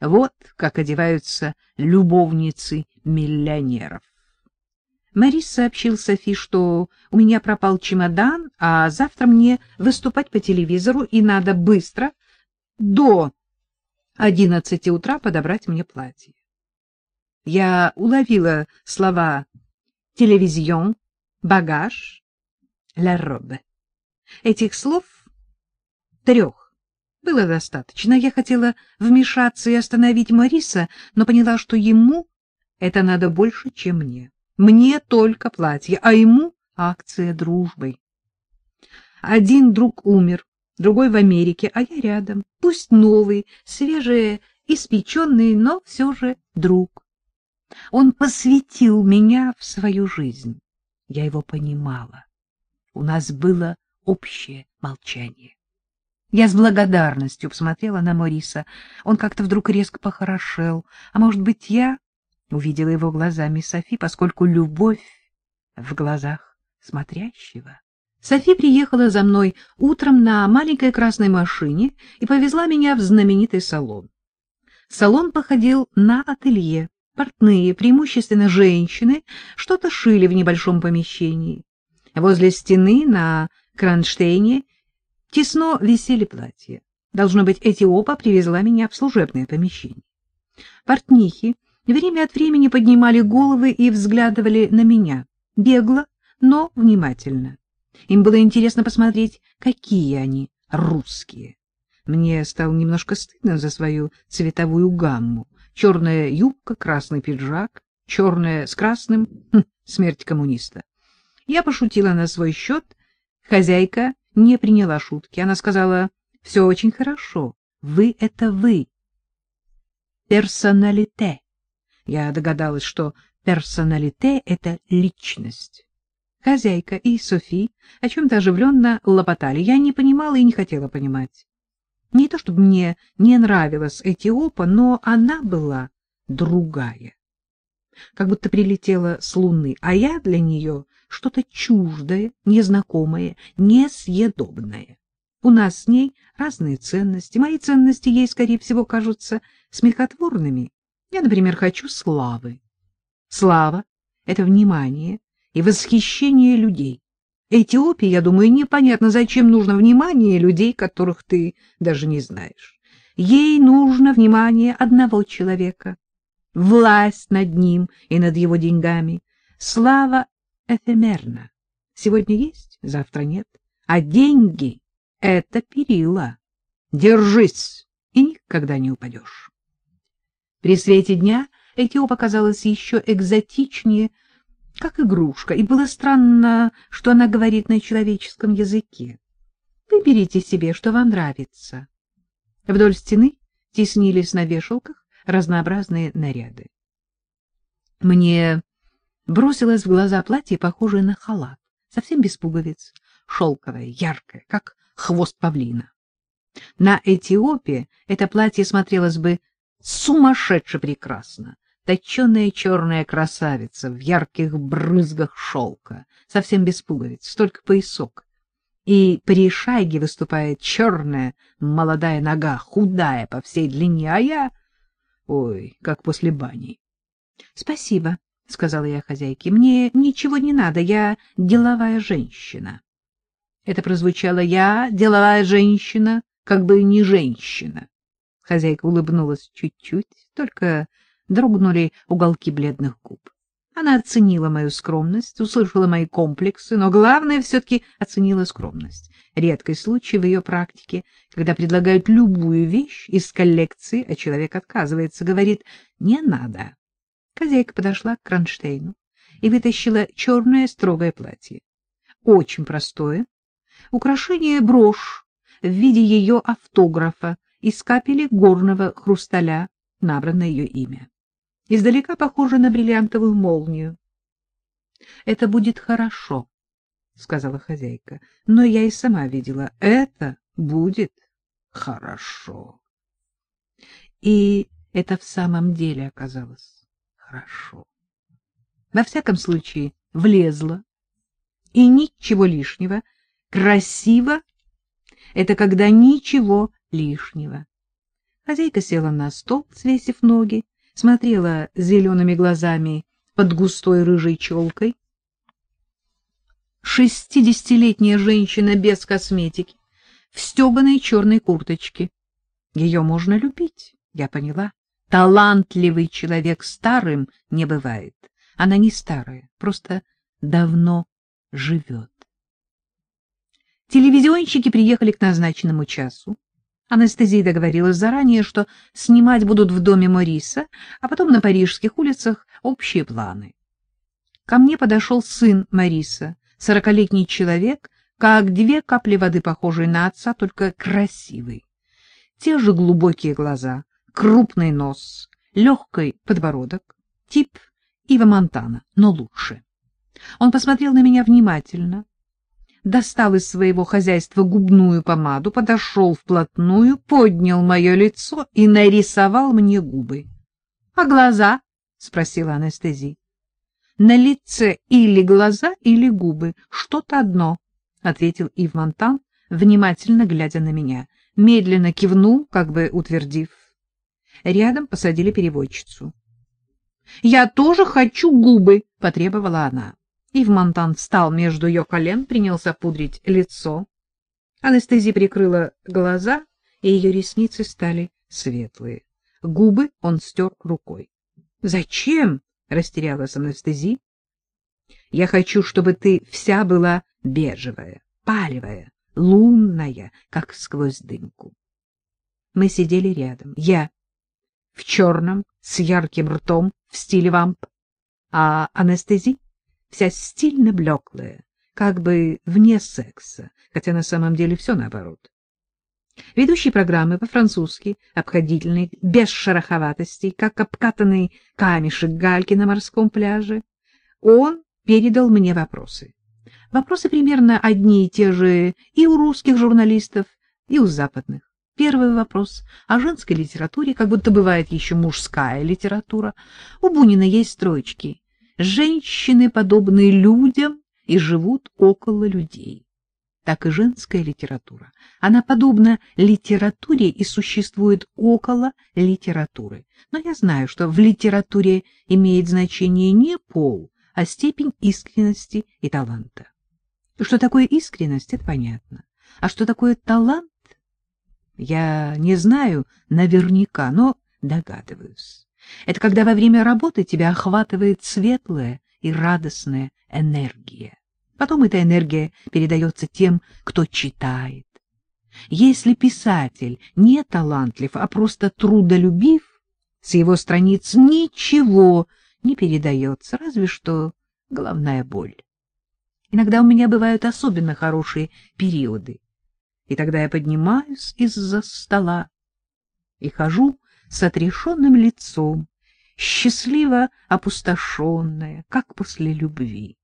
Вот как одеваются любовницы миллионеров. Морис сообщил Софи, что у меня пропал чемодан, а завтра мне выступать по телевизору, и надо быстро, до одиннадцати утра, подобрать мне платье. Я уловила слова «телевизион», «багаж», «ла робе». Этих слов трех было достаточно. Я хотела вмешаться и остановить Мариса, но поняла, что ему это надо больше, чем мне. Мне только платье, а ему акция дружбы. Один друг умер, другой в Америке, а я рядом. Пусть новый, свежий, испеченный, но все же друг. Он посвятил меня в свою жизнь. Я его понимала. У нас было общее молчание. Я с благодарностью посмотрела на Мориса. Он как-то вдруг резко похорошел. А может быть, я увидела его глазами Софи, поскольку любовь в глазах смотрящего. Софи приехала за мной утром на маленькой красной машине и повезла меня в знаменитый салон. Салон походил на ателье. Портные, преимущественно женщины, что-то шили в небольшом помещении. Возле стены на кронштейне тесно висели платья. Должно быть, Этиопа привезла меня в служебное помещение. Портнихи время от времени поднимали головы и взглядывали на меня, бегло, но внимательно. Им было интересно посмотреть, какие они русские. Мне стало немножко стыдно за свою цветовую гамму черная юбка, красный пиджак, черная с красным хм, смерть коммуниста. Я пошутила на свой счет. Хозяйка не приняла шутки. Она сказала, все очень хорошо. Вы — это вы. Персоналите. Я догадалась, что персоналите — это личность. Хозяйка и Софи о чем-то оживленно лопотали. Я не понимала и не хотела понимать. Не то чтобы мне не нравилась Этиопа, но она была другая. Как будто прилетела с Луны, а я для нее что-то чуждое, незнакомое, несъедобное. У нас с ней разные ценности. Мои ценности ей, скорее всего, кажутся смехотворными. Я, например, хочу славы. Слава — это внимание и восхищение людей. Этиопии, я думаю, непонятно, зачем нужно внимание людей, которых ты даже не знаешь. Ей нужно внимание одного человека, власть над ним и над его деньгами. Слава эфемерна. Сегодня есть, завтра нет. А деньги — это перила. Держись, и никогда не упадешь. При свете дня Этиоп оказалась еще экзотичнее, как игрушка, и было странно, что она говорит на человеческом языке. Выберите себе, что вам нравится. Вдоль стены теснились на вешалках разнообразные наряды. Мне бросилось в глаза платье, похожее на халат, совсем без пуговиц, шелковое, яркое, как хвост павлина. На Этиопе это платье смотрелось бы сумасшедше прекрасно, точеная черная красавица в ярких брызгах шелка, совсем без пуговиц, только поясок. И при шайге выступает черная молодая нога, худая по всей длине, а я... Ой, как после бани. — Спасибо, — сказала я хозяйке, — мне ничего не надо, я деловая женщина. Это прозвучало «я деловая женщина», как бы не женщина. Хозяйка улыбнулась чуть-чуть, только дрогнули уголки бледных губ. Она оценила мою скромность, услышала мои комплексы, но главное все-таки оценила скромность. Редкий случай в ее практике, когда предлагают любую вещь из коллекции, а человек отказывается, говорит «не надо». Хозяйка подошла к кронштейну и вытащила черное строгое платье. Очень простое. Украшение брошь в виде ее автографа из капели горного хрусталя, набрано ее имя издалека похоже на бриллиантовую молнию. — Это будет хорошо, — сказала хозяйка, — но я и сама видела, это будет хорошо. И это в самом деле оказалось хорошо. Во всяком случае, влезло, и ничего лишнего. Красиво — это когда ничего лишнего. Хозяйка села на стол, свесив ноги, смотрела зелеными глазами под густой рыжей челкой. Шестидесятилетняя женщина без косметики, в стеганой черной курточке. Ее можно любить, я поняла. Талантливый человек старым не бывает. Она не старая, просто давно живет. Телевизионщики приехали к назначенному часу. Анестезия договорилась заранее, что снимать будут в доме Мориса, а потом на парижских улицах общие планы. Ко мне подошел сын Мориса, сорокалетний человек, как две капли воды, похожий на отца, только красивый. Те же глубокие глаза, крупный нос, легкий подбородок, тип Ива Монтана, но лучше. Он посмотрел на меня внимательно, достал из своего хозяйства губную помаду, подошел вплотную, поднял мое лицо и нарисовал мне губы. — А глаза? — спросила анестезия. — На лице или глаза, или губы. Что-то одно, — ответил Ив Монтан, внимательно глядя на меня. Медленно кивнул, как бы утвердив. Рядом посадили переводчицу. — Я тоже хочу губы, — потребовала она. Ив Монтан встал между ее колен, принялся пудрить лицо. Анестезия прикрыла глаза, и ее ресницы стали светлые. Губы он стер рукой. — Зачем? — растерялась анестезия. — Я хочу, чтобы ты вся была бежевая, палевая, лунная, как сквозь дымку. Мы сидели рядом. Я в черном, с ярким ртом, в стиле вамп, а анестезия вся стильно блеклая, как бы вне секса, хотя на самом деле все наоборот. Ведущий программы по-французски, обходительный, без шероховатостей, как обкатанный камешек гальки на морском пляже, он передал мне вопросы. Вопросы примерно одни и те же и у русских журналистов, и у западных. Первый вопрос о женской литературе, как будто бывает еще мужская литература. У Бунина есть строчки Женщины подобны людям и живут около людей. Так и женская литература. Она подобна литературе и существует около литературы. Но я знаю, что в литературе имеет значение не пол, а степень искренности и таланта. Что такое искренность, это понятно. А что такое талант, я не знаю наверняка, но догадываюсь. Это когда во время работы тебя охватывает светлая и радостная энергия. Потом эта энергия передается тем, кто читает. Если писатель не талантлив, а просто трудолюбив, с его страниц ничего не передается, разве что головная боль. Иногда у меня бывают особенно хорошие периоды, и тогда я поднимаюсь из-за стола и хожу с отрешенным лицом, счастливо опустошенная, как после любви.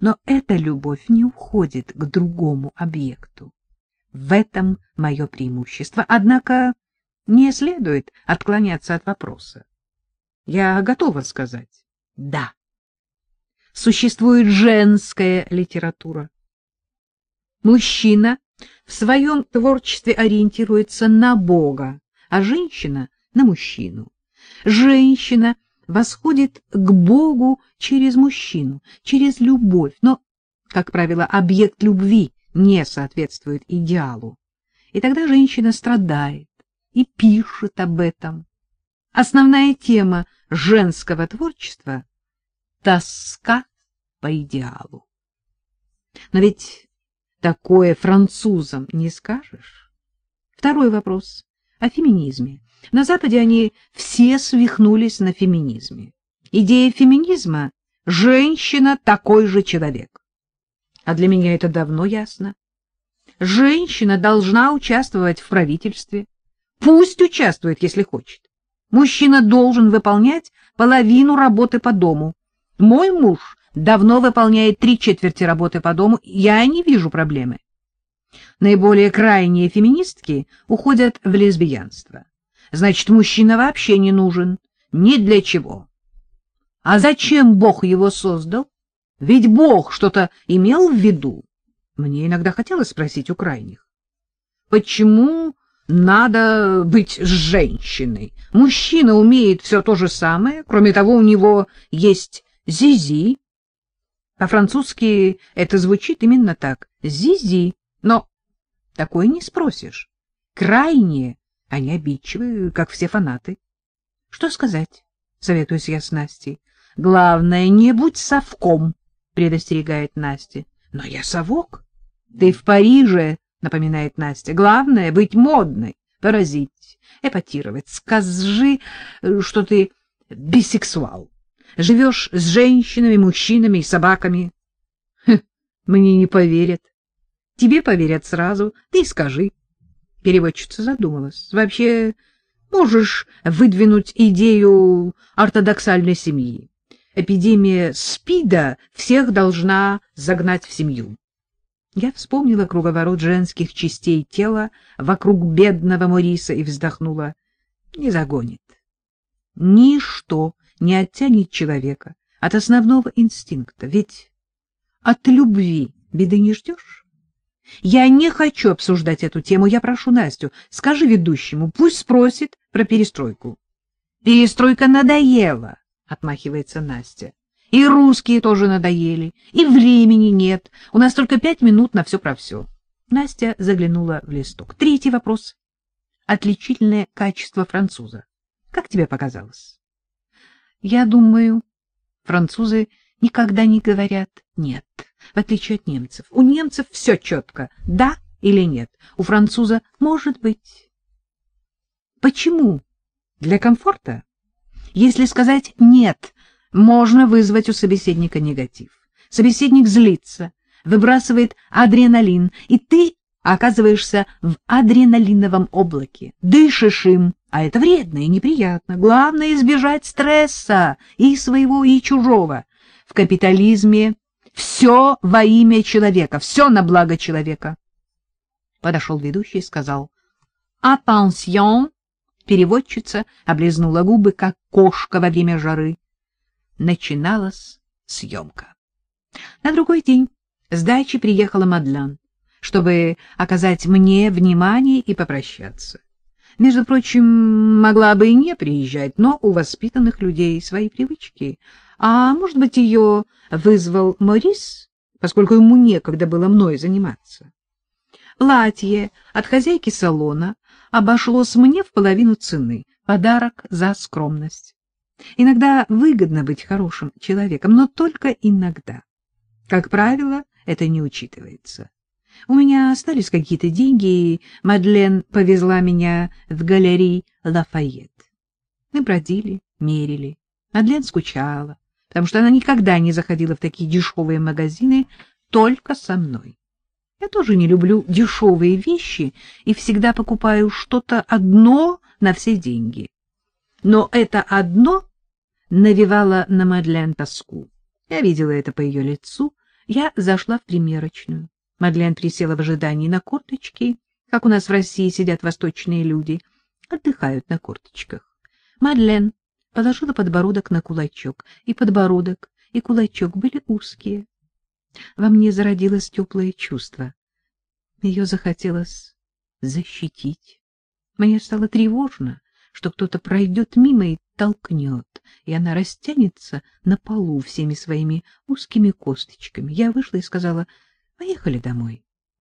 Но эта любовь не уходит к другому объекту. В этом мое преимущество. Однако не следует отклоняться от вопроса. Я готова сказать «да». Существует женская литература. Мужчина в своем творчестве ориентируется на Бога, а женщина — на мужчину. Женщина восходит к Богу через мужчину, через любовь, но, как правило, объект любви не соответствует идеалу. И тогда женщина страдает и пишет об этом. Основная тема женского творчества — тоска по идеалу. Но ведь такое французам не скажешь. Второй вопрос о феминизме. На Западе они все свихнулись на феминизме. Идея феминизма — женщина такой же человек. А для меня это давно ясно. Женщина должна участвовать в правительстве. Пусть участвует, если хочет. Мужчина должен выполнять половину работы по дому. Мой муж давно выполняет три четверти работы по дому, я не вижу проблемы. Наиболее крайние феминистки уходят в лесбиянство. Значит, мужчина вообще не нужен. Ни для чего. А зачем Бог его создал? Ведь Бог что-то имел в виду. Мне иногда хотелось спросить у крайних. Почему надо быть женщиной. Мужчина умеет все то же самое. Кроме того, у него есть зизи. По-французски это звучит именно так. Зизи. Но такое не спросишь. Крайне они обидчивы, как все фанаты. Что сказать? Советуюсь я с Настей. Главное, не будь совком, предостерегает Настя. Но я совок. Ты в Париже, напоминает Настя. Главное — быть модной, поразить, эпатировать. Скажи, что ты бисексуал. Живешь с женщинами, мужчинами и собаками. Хм, мне не поверят. Тебе поверят сразу. Ты скажи. Переводчица задумалась. Вообще, можешь выдвинуть идею ортодоксальной семьи. Эпидемия СПИДа всех должна загнать в семью. Я вспомнила круговорот женских частей тела вокруг бедного Мориса и вздохнула. Не загонит. Ничто не оттянет человека от основного инстинкта, ведь от любви беды не ждешь. Я не хочу обсуждать эту тему, я прошу Настю, скажи ведущему, пусть спросит про перестройку. Перестройка надоела, отмахивается Настя. И русские тоже надоели, и времени нет. У нас только пять минут на все про все. Настя заглянула в листок. Третий вопрос. Отличительное качество француза. Как тебе показалось? Я думаю, французы никогда не говорят «нет», в отличие от немцев. У немцев все четко «да» или «нет». У француза «может быть». Почему? Для комфорта? Если сказать «нет», можно вызвать у собеседника негатив. Собеседник злится, выбрасывает адреналин, и ты оказываешься в адреналиновом облаке, дышишь им, а это вредно и неприятно. Главное — избежать стресса и своего, и чужого. В капитализме все во имя человека, все на благо человека. Подошел ведущий и сказал «Атtention!» Переводчица облизнула губы, как кошка во время жары начиналась съемка. На другой день с дачи приехала Мадлен, чтобы оказать мне внимание и попрощаться. Между прочим, могла бы и не приезжать, но у воспитанных людей свои привычки. А может быть, ее вызвал Морис, поскольку ему некогда было мной заниматься. Платье от хозяйки салона обошлось мне в половину цены, подарок за скромность. Иногда выгодно быть хорошим человеком, но только иногда. Как правило, это не учитывается. У меня остались какие-то деньги, и Мадлен повезла меня в галерей Лафайет. Мы бродили, мерили. Мадлен скучала, потому что она никогда не заходила в такие дешевые магазины только со мной. Я тоже не люблю дешевые вещи и всегда покупаю что-то одно на все деньги. Но это одно навевала на Мадлен тоску. Я видела это по ее лицу. Я зашла в примерочную. Мадлен присела в ожидании на корточки, как у нас в России сидят восточные люди, отдыхают на корточках. Мадлен положила подбородок на кулачок, и подбородок, и кулачок были узкие. Во мне зародилось теплое чувство. Ее захотелось защитить. Мне стало тревожно, что кто-то пройдет мимо и толкнет, и она растянется на полу всеми своими узкими косточками. Я вышла и сказала, поехали домой.